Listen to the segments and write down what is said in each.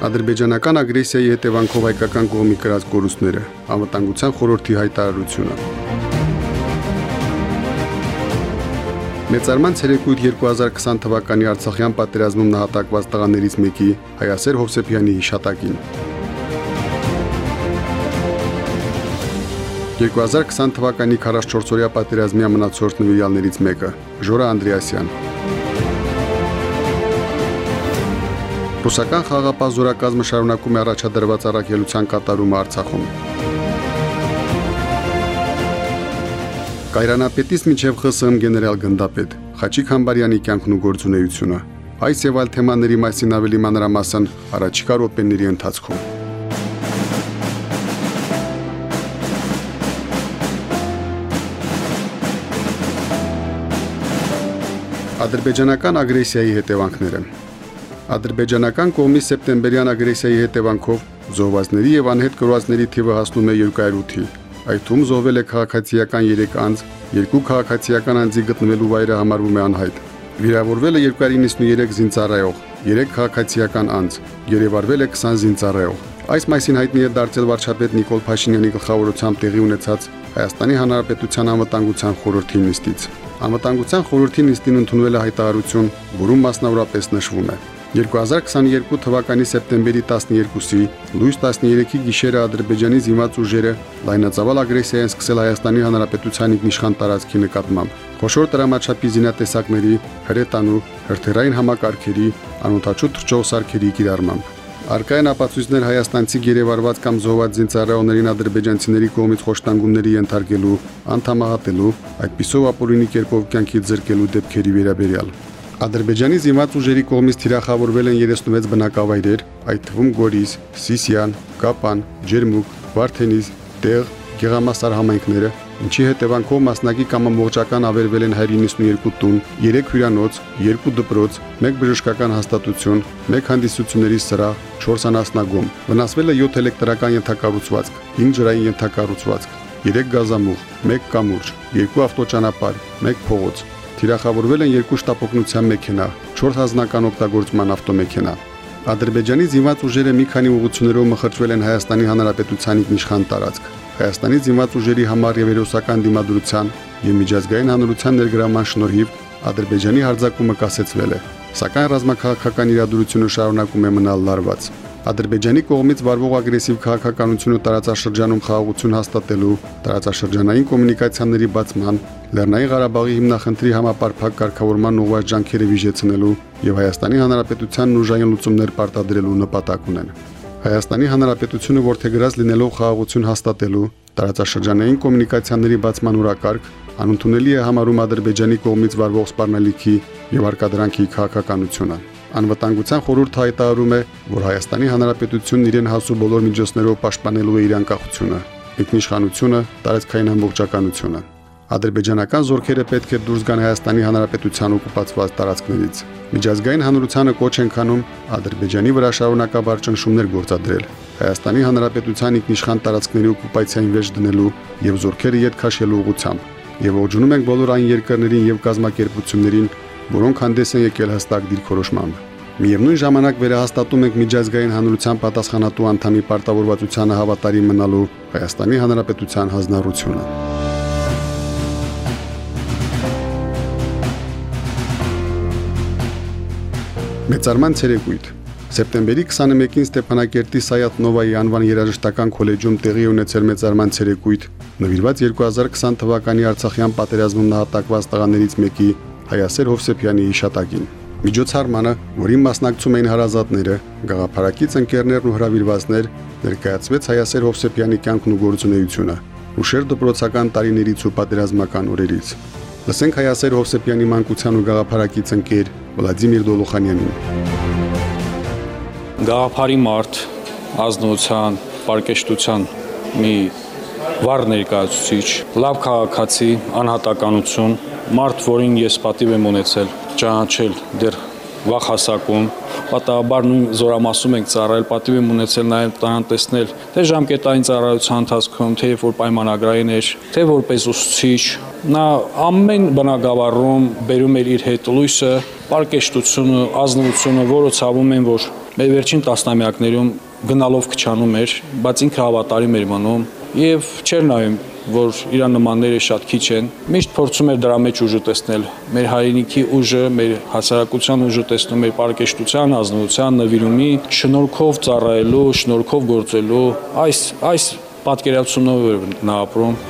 Ադրբեջանական ագրեսիայի հետևանքով հայկական կողմի կրած կորուստները, անվտանգության խորհրդի հայտարարությունը։ Մեծարման ցերեկույթ 2020 թվականի Արցախյան պատերազմում նահատակված տղաներից մեկի Հայասեր Հովսեփյանի հիշատակին 2020 թվականի 44-օրյա պատերազմի ամնացորդ նվիրյալներից մեկը Ժորա Անդրեասյան Ռուսական խաղապահ զորակազմը շարունակում է առաջադրված առաքելության կատարումը Արցախում։ Կայրանապետից միջև ԽՍՀՄ գեներալ գնդապետ Խաչիկ Համբարյանի կյանքն ու գործունեությունը։ Այս եւ այլ թեմաների մասին ավելի մանրամասն առաջիկա րոպեների ընթացքում։ Ադրբեջանական ագրեսիայի հետևանքները Ադրբեջանական կողմի սեպտեմբերյան ագրեսիայի հետևանքով զոհվածների եւ անհետ կրվածների թիվը հասնում է 208-ի։ Այդ թվում զոհվել է քաղաքացիական 3 անձ, երկու քաղաքացիական անձի գտնվելու վայրը համարվում է անհայտ։ Վիրավորվել է 293 զինծառայող, 3 քաղաքացիական անձ, երևարվել է 20 զինծառայող։ Այս մասին հայտնի է դարձել վարչապետ Նիկոլ Փաշինյանի գլխավորությամբ տեղի ունեցած Հայաստանի Հանրապետության անվտանգության խորհրդի նիստից։ Անվտանգության խորհրդի նիստին ընդունվել է հայտարարություն, որում մասնավորապես նշվում է. 2022 թվականի սեպտեմբերի 12-ի լույս 13-ի գիշերը Ադրբեջանի զինված ուժերը լայնածավալ ագրեսիա են սկսել Հայաստանի Հանրապետության ինքնիշխան տարածքի նկատմամբ։ Խոշոր տրամաչափի զինատեսակների, հրետանու, հրթիռային համակարգերի, անօթաչու թռչող սարքերի կիրառմամբ։ Արկային ապացույցներ հայաստանցի գերեվարված կամ զոհված զինծառայողներին ադրբեջանցիների կողմից խոշտանգումների ենթարկելու, անդամահատելու, այդպիսով ապօրինի կերպով կյանքի ձեռքելու դեպքերի վերաբերյալ։ Ադրբեջանի զինված ուժերի կողմից թիրախավորվել են 36 բնակավայրեր, այդ թվում Գորիս, Սիսիան, Կապան, Ջերմուկ, Վարդենիս, Տեղ, Գեղամասար համայնքները, ինչի հետևանքով մասնակի կամ ամբողջական ավերվել են 192 տուն, 3 հյուրանոց, 2 դպրոց, 1 բժշկական հաստատություն, 1 հանդիսությունների սրահ, 4 անասնագում։ Վնասվել է 7 էլեկտրական ենթակառուցվածք, 5 ջրային ենթակառուցվածք, 3 գազամուղ, 1 կամուրջ, 2 ավտոճանապարհ, 1 փողոց։ Թիրախավորվել են 2 շտապօգնության մեքենա, 4 հանձնական օգտագործման ավտոմեքենա։ Ադրբեջանի զինված ուժերը մի քանի ուղություններով մխրճվել են Հայաստանի Հանրապետության ինքնիշխան տարածք։ Հայաստանի զինված ուժերի համար եւ երոսական դիմադրության եւ միջազգային հանրության ներգրաման շնորհիվ Ադրբեջանի հարձակումը կասեցվել է, սակայն ռազմաքաղաքական իրադրությունը շարունակում է մնալ լարված։ Ադրբեջանի կողմից վարվող ագրեսիվ քաղաքականությունը տարածաշրջանում խաղաղություն հաստատելու, տարածաշրջանային կոմունիկացիաների բացման, Լեռնային Ղարաբաղի հիմնախնդրի համապարփակ կարգավորման ուղղված ջանքերը վիճեցնելու եւ Հայաստանի Հանրապետությանն ուժային լուծումներ պարտադրելու նպատակ ունեն։ Հայաստանի Հանրապետությունը որթեգրած լինելով խաղաղություն հաստատելու տարածաշրջանային կոմունիկացիաների բացման օրակարգ անընդունելի է համարում Ադրբեջանի կողմից վարվող սպառնալիքի եւ արկադրանքի քաղաքականությունը։ Անվտանգության խորհուրդը հայտարարում է, որ Հայաստանի Հանրապետությունն իրեն հասու բոլոր միջոցներով պաշտպանելու է իր անկախությունը, ինքնիշխանությունը, տարածքային ամբողջականությունը։ Ադրբեջանական զորքերը պետք է դուրս գան Հայաստանի Հանրապետության օկուպացված տարածքներից։ Միջազգային հանրությանը կոչ են քանում Ադրբեջանի վրա շարունակաբար ճնշումներ գործադրել Հայաստանի Հանրապետության ինքնիշխան տարածքների օկուպացիային վեճ դնելու եւ զորքերը յետ քաշելու ուղղությամբ։ Եվ ողջունում ենք բոլոր այն երկրներին եւ կազմակերպություններին, որոնք հանդես են եկել հստակ դիրքորոշմամբ։ Միևնույն ժամանակ վերահաստատում ենք միջազգային հանրության պատասխանատու անդամի պարտավորվածությանը հավատարիմ մնալու Հայաստանի Հանրապետության հանձնառությունը։ Մեծարման ցերեկույթ Սեպտեմբերի 21-ին Ստեփանակերտի Սայաթ Նովայի անվան երաժշտական քոլեջում տեղի ունեցել մեծարման ցերեկույթ, նվիրված 2020 թվականի Արցախյան պատերազմում նահատակված տղաներից մեկի Հայասեր Հովսեփյանի հիշատակին։ Միջոցառմանը, որին մասնակցում էին հարազատները, գաղափարակից ընկերներն ու հրավիրվածներ, ներկայացվեց Հայասեր Հովսեփյանի կյանքն ու գործունեությունը, ուշեր դպրոցական տարիներից ու պատերազմական օրերից։ Լսենք Հայասեր Հովսեփյանի մանկության ու գաղափարակից ընկեր Վլադիմիր Դոլոխանյանին։ գաղափարի մարդ, ազնվության, պարկեշտության մի վառ ներկայացուցիչ, լավ քաղաքացի, անհատականություն, մարդ, որին ես պատիվ եմ ունեցել, ճանաչել դեռ վաղ հասակում, պատահաբար նույն զորամասում ենք ծառայել, պատիվ եմ ունեցել նաև տան տեսնել թե ժամկետային ծառայության ընթացքում, թե երբ որ պայմանագրային էր, թե որպես ուսուցիչ, նա ամեն բնակավարում բերում էր իր հետ լույսը, պարկեշտությունը, ազնվությունը, որը ցավում են, որ մեր վերջին տասնամյակներում գնալով քչանում էր, բայց ինքը հավատարիմ էր մնում եւ չէր նայում որ իր նմանները շատ քիչ են միշտ փորձում էր դրա մեջ ուժը տեսնել մեր հայրենիքի ուժը մեր հասարակության ուժը տեսնում էր պարկեշտության ազնվության նվիրումի շնորհքով ծառայելու շնորհքով գործելու այս այս պատկերացումով նա ապրում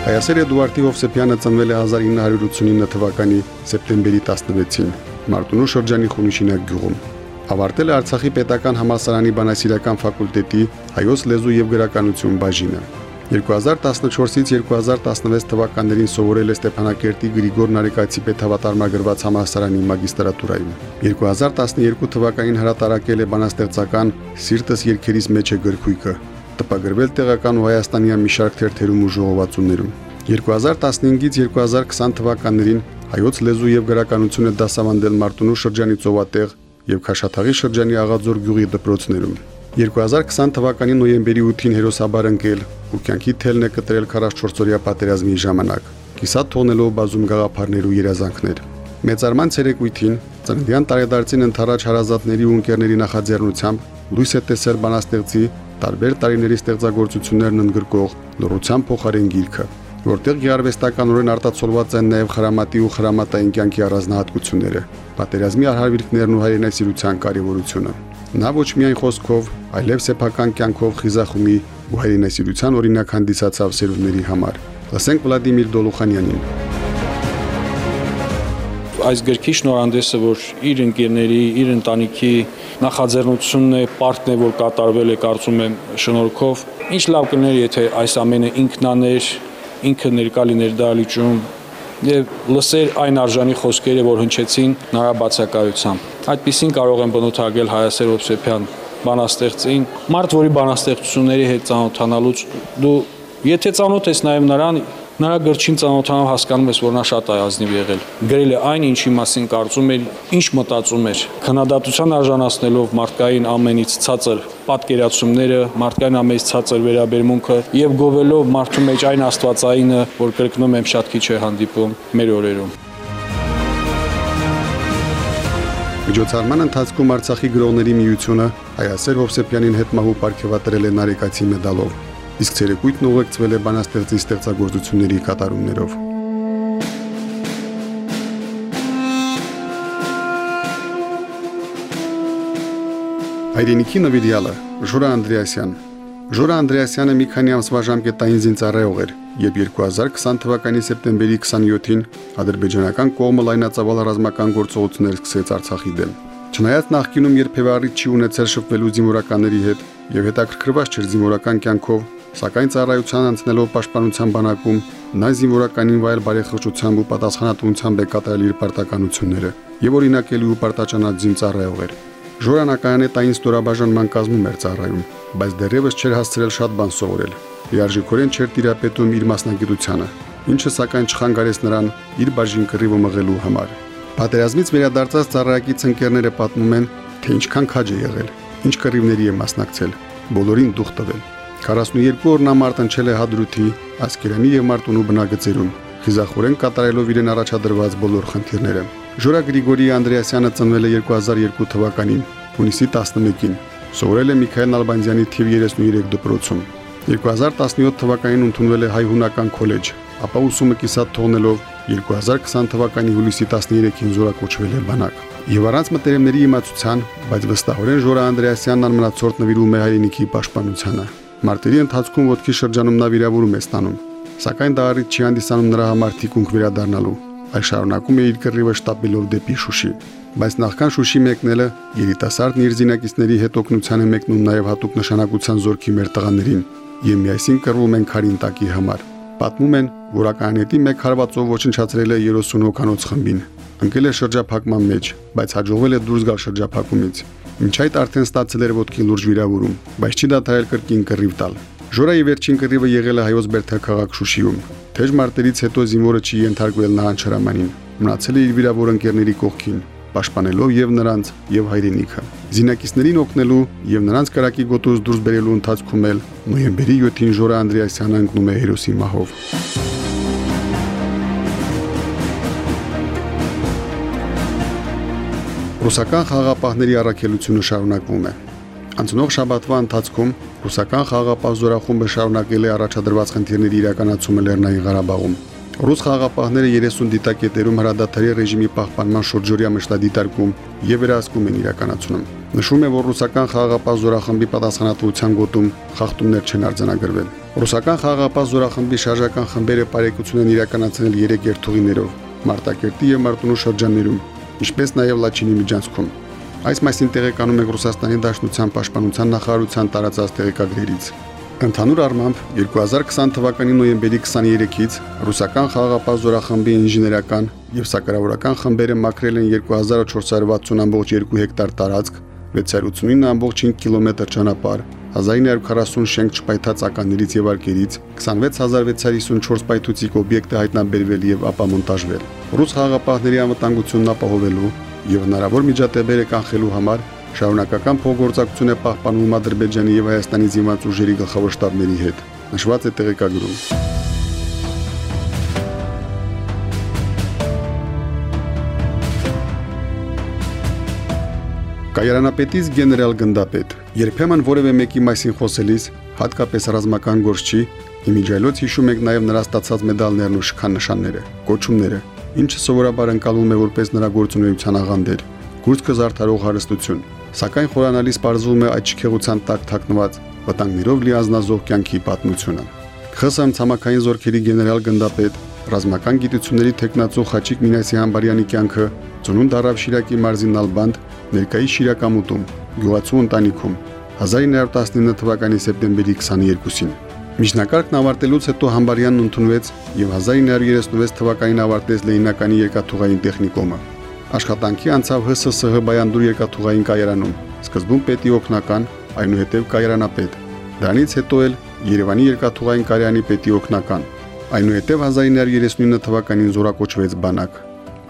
Հայասեր Էդուարդի Հովսեփյանը ծնվել է 1989 թվականի սեպտեմբերի 16-ին Մարտունու շրջանի Խունիշինակ գյուղում ավարտել է Արցախի պետական համալսարանի բանասիրական ֆակուլտետի հայոց լեզու եւ գրականություն բաժինը։ 2014-ից 2016 թվականներին սովորել է Ստեփանակերտի Գրիգոր Նարեկացի պետհավատարմագրված համալսարանի մագիստրատուրայում։ 2012 թվականին հրատարակել է բանաստեղծական Սիրտս երկերից մեջ է գրքույկը, տպագրվել տեղական ու հայաստանյան մի շարք թերթերում ու ժողովածուներում։ 2015-ից 2020 թվականներին հայոց լեզու եւ գրականությունը դասավանդել Մարտունու շրջանի ծովատեղ եւ Քաշաթաղի շրջանի Աղաձոր գյուղի դպրոցներում։ 2020 թվականի նոյեմբերի 8-ին հերոսաբար ընկել ու կյանքի թելն է կտրել 44-օրյա պատերազմի ժամանակ, կիսատ թողնելով բազում գաղափարներ ու երազանքներ։ Մեծարման ցերեկույթին ծննդյան տարեդարձին ընթരാճ հարազատների ու ընկերների նախաձեռնությամբ լույս է տեսել բանաստեղծի տարբեր տարիների ստեղծագործություններն ընդգրկող լրության փոխարեն գիրքը որտեղ գեղարվեստականորեն արտացոլված են նաև խրամատի ու խրամատային կյանքի առանձնահատկությունները, պատերազմի արհավիրքներն ու հայրենասիրության կարևորությունը։ Նա ոչ միայն խոսքով, այլև սեփական կյանքով խիզախումի ու հայրենասիրության օրինակ հանդիսացավ սերունդների համար։ Լսենք Վլադիմիր Դոլուխանյանին այս գրքի շնորհանդեսը, որ իր ընկերների, իր ընտանիքի նախաձեռնությունն է, պարտն է, որ կատարվել է, կարծում եմ, շնորհքով։ Ինչ լավ կներ, եթե այս ամենը ինքնաներ, ինքը ներկա լիներ դալիճում եւ լսեր այն արժանի խոսքերը, որ հնչեցին նրա բացակայությամբ։ Այդտիսին կարող եմ բնութագրել Հայասեր Օբսեփյան բանաստեղծին, մարդ, որի բանաստեղծությունների հետ ծանոթանալուց դու եթե ծանոթ ես նաև նրան, Նրա գրչին ծանոթանալ հասկանում ես, որ նա շատ այազնիվ եղել։ Գրել է այն, ինչի մասին կարծում էր, ինչ մտածում էր։ Քննադատության արժանացնելով մարդկային ամենից ցածր պատկերացումները, մարդկային ամենից ցածր վերաբերմունքը եւ գովելով մարդու մեջ այն աստվածայինը, որ կրկնում եմ շատ քիչ է հանդիպում մեր օրերում։ Միջոցառման ընթացքում Արցախի գրողների միությունը Հայասեր Հովսեփյանին հետ մահու ապարգևատրել է Նարեկացի մեդալով իսկ ցերեկույթն ուղեկցվել է բանաստեղծի ստեղծագործությունների կատարումներով։ Հայրենիքի նվիրյալը Ժորա Անդրեասյան Ժորա Անդրեասյանը մի քանի ամսվա ժամկետային զինծառայող էր, երբ 2020 թվականի սեպտեմբերի 27-ին ադրբեջանական կողմը լայնածավալ ռազմական գործողություններ սկսեց Արցախի դեմ։ Չնայած նախկինում երբևէ առիթ չի ունեցել շփվելու զինվորականների հետ եւ հետաքրքրված չէր զինվորական կյանքով, Սակայն ծառայության անցնելով պաշտպանության բանակում նա զինվորականին վայել բարեխղճությամբ ու պատասխանատվությամբ է կատարել իր պարտականությունները եւ օրինակելի ու պարտաճանաչ զինծառայող էր։ Ժորանակայանը տային ստորաբաժանման կազմում էր ծառայում, բայց դեռևս չէր հասցրել շատ բան սովորել։ Լիարժիքորեն չէր տիրապետում իր մասնագիտությանը, ինչը սակայն չխանգարեց նրան իր բաժին կռիվը մղելու համար։ Պատերազմից վերադարձած ծառայակից ընկերները պատմում են, թե ինչքան քաջ է եղել, ինչ կռիվների է մասնակցել, բոլորին դուխ տվել 42 օր նա մարտնչել է Հադրութի, Ասկերանի եւ Մարտունու բնագծերում, խիզախորեն կատարելով իրեն առաջադրված բոլոր խնդիրները։ Ժորա Գրիգորի Անդրեասյանը ծնվել է 2002 թվականին, հունիսի 11-ին։ Սովորել է Միքայել Նալբանդյանի թիվ 33 դպրոցում։ 2017 թվականին ընդունվել է Հայ-հունական քոլեջ, ապա ուսումը կիսատ թողնելով 2020 թվականի հուլիսի 13-ին զորակոչվել է բանակ։ Եվ առանց մտերեմների իմացության, բայց վստահորեն Ժորա Անդրեասյանն անմնացորդ նվիրում է հայրենիքի պաշտպանությանը։ Մարտերի ընթացքում ոտքի շրջանում նա վիրավորում է ստանում, սակայն դա առիթ չի հանդիսանում նրա համար թիկունք վերադառնալու, այլ շարունակում է իր կռիվը շտապելով դեպի Շուշի։ Բայց նախքան Շուշի մեկնելը երիտասարդն իր զինակիցների հետ օգնության է մեկնում նաև հատուկ նշանակության զորքի մեր տղաներին, եւ միասին կռվում են քարին տակի համար։ Պատմում են, որ ականետի մեկ հարվածով ոչնչացրել է 30 հոկանոց խմբին։ Ընկել է շրջափակման մեջ, բայց հաջողվել է դուրս գալ շրջափակումից։ Մինչ այդ արդեն ստացել էր ոտքի լուրջ վիրավորում, բայց չի դադարել կրկին կռիվ տալ։ Ժորայի վերջին կռիվը եղել է հայոց Բերթաքաղաք Շուշիում։ Թեժ մարտերից հետո զինվորը չի ենթարկվել նահանջարամանին։ Մնացել է իր վիրավոր ընկերների կողքին պաշտպանելով եւ նրանց եւ հայրենիքը։ Զինակիցներին օգնելու եւ նրանց կարակի գոտուց դուրս բերելու ընթացքում էլ նոյեմբերի 7-ին Ժորա Անդրեասյանը ընկնում է հերոսի մահով։ Ռուսական խաղապահների առաքելությունը շարունակվում է։ Անցնող շաբաթվա ընթացքում ռուսական խաղապահ զորախումբը շարունակել է առաջադրված խնդիրների իրականացումը Լեռնային Ղարաբաղում։ Ռուս խաղապահները 30 դիտակետերում հրադադարի ռեժիմի պահպանման շուրջօրյա մշտադիտարկում եւ վերահսկում են իրականացնում։ Նշվում է, որ ռուսական խաղապահ զորախմբի պատասխանատվության գոտում խախտումներ չեն արձանագրվել։ Ռուսական խաղապահ զորախմբի շարժական խմբերը բարեկեցություն են իրականացնել 3 երթուղիներով՝ Մարտակերտի եւ Մարտունու շրջաններում, ինչպես նաեւ Լաչինի միջանցքում։ Այս մասին տեղեկանում է Ռուսաստանի Դաշնության Պաշտպանության նախարարության տարածած տեղեկագրերից։ Ընդհանուր առմամբ 2020 թվականի նոյեմբերի 23-ից ռուսական խաղաղապահ զորախմբի ինժեներական եւ սակարավորական խմբերը մաքրել են 2460.2 հեկտար տարածք, 689.5 կիլոմետր ճանապարհ, 1940 շենք չպայթած ականներից եւ արկերից 26654 պայթուցիկ օբյեկտ է հայտնաբերվել եւ ապամոնտաժվել։ Ռուս խաղաղապահների անվտանգությունն ապահովելու եւ հնարավոր միջադեպերը կանխելու համար Շարունակական փոխգործակցություն է պահպանվում Ադրբեջանի եւ Հայաստանի զինված ուժերի գլխավոր շտաբների հետ։ Նշված է տեղեկագրում։ Կայարանապետից գեներալ գնդապետ։ Երբեմն որևէ մեկի մասին խոսելիս, հատկապես ռազմական գործչի, իմիջայլոց հիշում եք նաև նրա ստացած մեդալներն ու շքանշանները, կոչումները, ինչը սովորաբար ընկալվում է որպես նրա գործունեության աղանդեր, կուրծքը զարդարող հարստություն, սակայն խորանալիս պարզվում է այդ շքեղության տակ թաքնված վտանգներով լի ազնազող կյանքի պատմությունը։ ԽՍՀՄ ցամաքային զորքերի գեներալ գնդապետ ռազմական գիտությունների տեխնացու Խաչիկ Մինասի Համբարյանի կյանքը ծնունդ առավ Շիրակի մարզին Նալբանդ, ներկայի Շիրակամուտում, գյուղացու ընտանիքում 1919 թվականի սեպտեմբերի 22-ին։ Միջնակարգն ավարտելուց հետո Համբարյանն ընդունվեց եւ 1936 թվականին ավարտեց Լենինականի երկաթուղային տեխնիկոմը։ Աշխատանքի անցավ ՀՍՍՀ Բայանդուր երկաթուղային կայարանում, սկզբում պետի օկնական, այնուհետև կայարանապետ։ Դրանից հետո էլ Երևանի երկաթուղային կայարանի պետի օկնական։ Այնուհետև 1939 թվականին զորակոչվեց բանակ։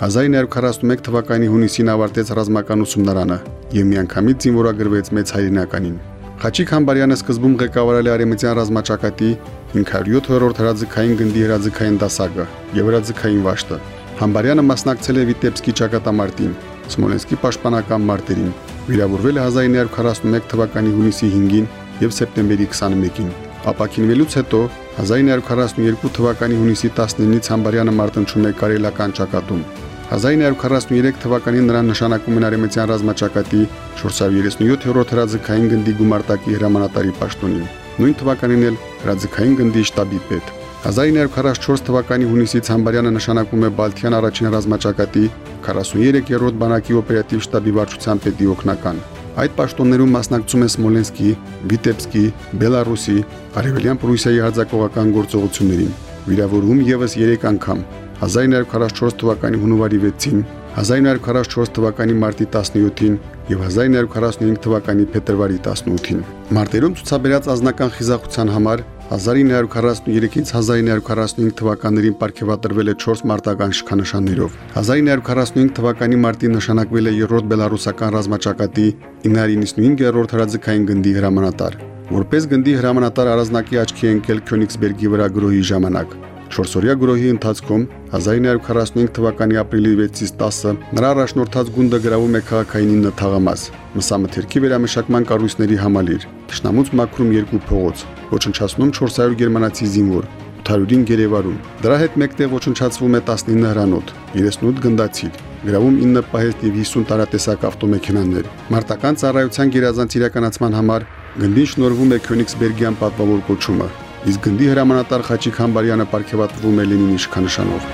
1941 թվականի հունիսին ավարտեց ռազմական ուսումնարանը եւ միանգամից զինվորագրվեց մեծ հայրենականին։ Խաչիկ Համբարյանը սկզբում ղեկավարել է Արեմիցյան ռազմաճակատի 507-րդ հրաձգային գնդի հրաձգային դասակը եւ հրաձգային վաշտը։ Համբարյանը մասնակցել է Վիտեբսկի ճակատամարտին, Սմոլենսկի պաշտպանական մարտերին, վիրավորվել է 1941 թվականի հունիսի 5-ին եւ սեպտեմբերի 21-ին։ Ապակինվելուց հետո 1942 թվականի հունիսի 19-ից Համբարյանը մարտնչում է կարելական ճակատում։ 1943 թվականին նրան նշանակում են Արեմեցյան ռազմաճակատի 437-րդ հրաձգային գնդի գումարտակի հրամանատարի պաշտոնին։ Նույն թվականին էլ հրաձգային գնդի շտաբի պետ։ 1944 թվականի հունիսից Համբարյանը նշանակում է Բալթյան առաջին ռազմաճակատի 43-րդ բանակի օպերատիվ շտաբի վարչության պետի օգնական։ Այդ պաշտոններում մասնակցում է Սմոլենսկի, Վիտեբսկի, Բելարուսի, Արևելյան Պրուսիայի հարձակողական գործողություններին։ Վիրավորում եւս 3 անգամ 1944 թվականի հունվարի 6-ին, 1944 թվականի մարտի 17-ին եւ 1945 թվականի փետրվարի 18-ին։ Մարտերում ցուցաբերած ազնական խիզախության համար 1943-ից 1945 թվականներին ապարգևատրվել է 4 մարտական շքանշաններով։ 1945 թվականի մարտին նշանակվել է 3-րդ բելարուսական ռազմաճակատի 995-րդ հրաձգային գնդի հրամանատար։ Որպես գնդի հրամանատար առանձնակի աչքի ընկել Քյոնիքսբերգի վրա գրոհի ժամանակ։ Շորսորիա գրոհի ընթացքում 1945 թվականի ապրիլի 6-ից 10-ը նրա առաջնորդած գունդը գրավում է քաղաքային 9 թաղամաս, մսամթերքի վերամշակման կառույցների համալիր, Տշնամուց մաքրում երկու փողոց, ոչնչացնում 400 գերմանացի զինվոր, 800-ին գերեվարում։ Դրա հետ մեկտեղ ոչնչացվում է 19 հրանոթ, 38 գնդացիր, գրավում 9 պահեստ եւ 50 տարատեսակ ավտոմեքենաներ։ Մարտական ծառայության գերազանց իրականացման համար գնդին շնորհվում է Քյոնիքսբերգյան պատվավոր կոչումը, իսկ գնդի հրամանատար Խաչիկ Համբարյանը ապարգևատրվում է Լենինի իշխանանշանով։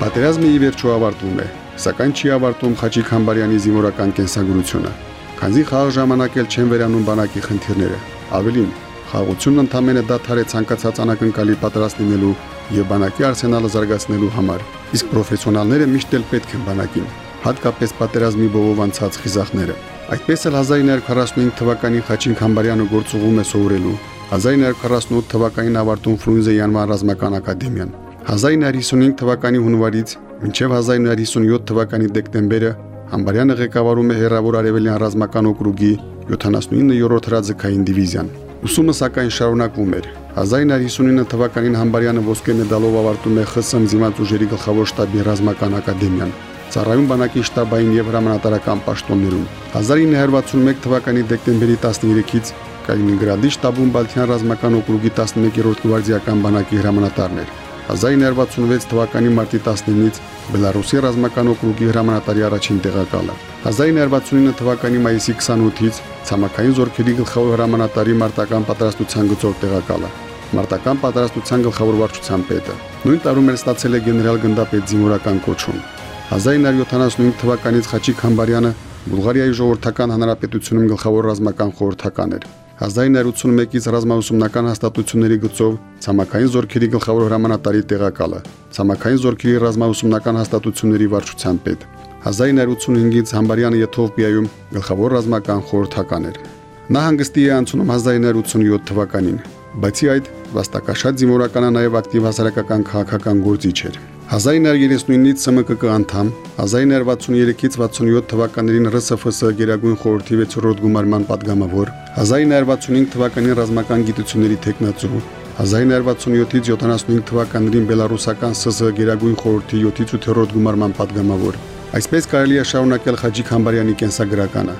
Պատերազմը ի վերջո ավարտվում է, սակայն չի ավարտում Խաչիկ Համբարյանի զինվորական կենսագրությունը, քանզի խաղ ժամանակ էլ չեն վերանում բանակի խնդիրները։ Ավելին, խաղաղությունն ընդամենը դադար է ցանկացած անակնկալի պատրաստ լինելու եւ բանակի արսենալը զարգացնելու համար։ Իսկ պրոֆեսիոնալները միշտ էլ պետք են բանակին, հատկապես պատերազմի բովով անցած խիզախները։ Այդպես էլ 1945 թվականի Խաչին Խամբարյանը գործուղում է սովորելու 1948 թվականին ավարտում Ֆրունզեի անվան ռազմական ակադեմիան։ 1955 թվականի հունվարից մինչև 1957 թվականի դեկտեմբերը Համբարյանը ղեկավարում է Հերավոր Արևելյան ռազմական օկրուգի 79-րդ հրաձգային դիվիզիան։ Ուսումը սակայն շարունակվում էր։ 1959 թվականին Համբարյանը ոսկե մեդալով ավարտում է ԽՍՀՄ զինված ուժերի գլխավոր շտաբի ռազմական ակադեմիան։ Ծառայում բանակի շտաբային եւ հրամանատարական պաշտոններում։ 1961 թվականի դեկտեմբերի 13-ից Կալինինգրադի շտաբում Բալթյան ռազմական օկրուգի 11-րդ գվարդիական բանակի հրամանատարն էր։ 1966 թվականի մարտի 19-ից Բելարուսի ռազմական օկրուգի հրամանատարի առաջին տեղակալը։ 1969 թվականի մայիսի 28-ից ցամաքային զորքերի գլխավոր հրամանատարի մարտական պատրաստության գծով տեղակալը։ Մարտական պատրաստության գլխավոր վարչության պետը։ Նույն տարում էր ստացել է գեներալ գնդապետ զինվորական կոչում։ 1975 թվականից Խաչիկ Համբարյանը Բուլղարիայի ժողովրդական հանրապետությունում գլխավոր ռազմական խորհրդական էր։ 1981-ից ռազմաուսումնական հաստատությունների գծով ցամաքային զորքերի գլխավոր հրամանատարի տեղակալը, ցամաքային զորքերի ռազմաուսումնական հաստատությունների վարչության պետ։ 1985-ից Համբարյանը Եթովպիայում գլխավոր ռազմական խորհրդական էր։ Նա հանգստի է անցնում 1987 թվականին, բացի այդ վաստակաշատ զինվորականը նաև ակտիվ հասարակական քաղաքական գործիչ էր։ 1939-ից ՍՄԿԿ անդամ, 1963-ից 67 թվականներին ՌՍՖՍ Գերագույն խորհրդի 6-րդ գումարման падգամավոր, 1965 թվականին ռազմական գիտությունների տեխնացու, 1967-ից 75 թվականներին Բելարուսական ՍՍ Գերագույն խորհրդի 7-ից 8-րդ գումարման падգամավոր։ Այսպես կարելի է շարունակել Խաչիկ Համբարյանի կենսագրականը։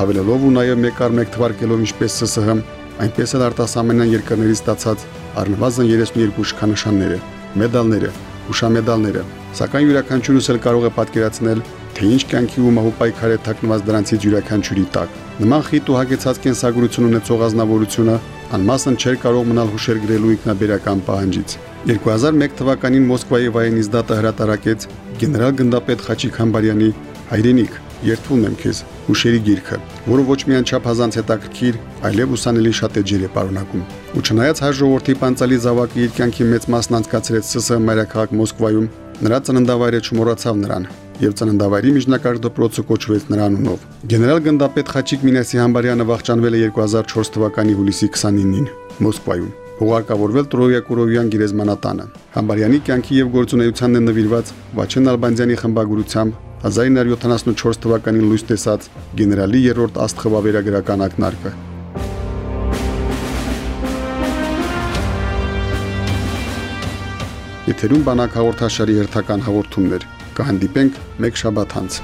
Հավելելով ու նաև մեկ առ մեկ թվարկելով ինչպես ՍՍՀ-ն, այնպես էլ արտասահմանյան երկրներից ստացած առնվազն 32 շքանշանները, մեդալները հուշամեդալները, սակայն յուրաքանչյուրս էլ կարող է պատկերացնել, թե ինչ կյանքի ու մահու պայքար է թաքնված դրանցից յուրաքանչյուրի տակ։ Նման խիտ ու հագեցած կենսագրություն ունեցող ազնվորությունը անմասն չէր կարող մնալ հուշեր գրելու ինքնաբերական պահանջից։ 2001 թվականին Մոսկվայի Վայենիզդատը հրատարակեց գեներալ գնդապետ Խաչիկ Համբարյանի հայրենիք Երթվում եմ քեզ հուշերի գիրքը, որը ոչ միայն չափազանց հետաքրքիր, այլև ուսանելի շատ էջեր է պարունակում։ Ու չնայած հայ ժողովրդի պանցալի զավակը իր կյանքի մեծ մասն անցկացրեց ՍՍ մայրաքաղաք Մոսկվայում, նրա ծննդավայրը չմոռացավ նրան, եւ ծննդավայրի միջնակարգ դպրոցը կոչվեց նրա անունով։ Գեներալ գնդապետ Խաչիկ Մինասի Համբարյանը վախճանվել է 2004 թվականի հուլիսի 29-ին Մոսկվայում ուղարկավորվել Տրոյա Կուրովյան գիրեզմանատանը։ Համբարյանի կյանքի եւ գործունեությանն է նվիրված Վաչեն Ալբանդյանի խմբագրությամբ 1974 թվականին լույս տեսած գեներալի երրորդ աստղավավերագրական ակնարկը։ Եթերում բանակ հաղորդաշարի հերթական հաղորդումներ։ Կհանդիպենք մեկ շաբաթ անց։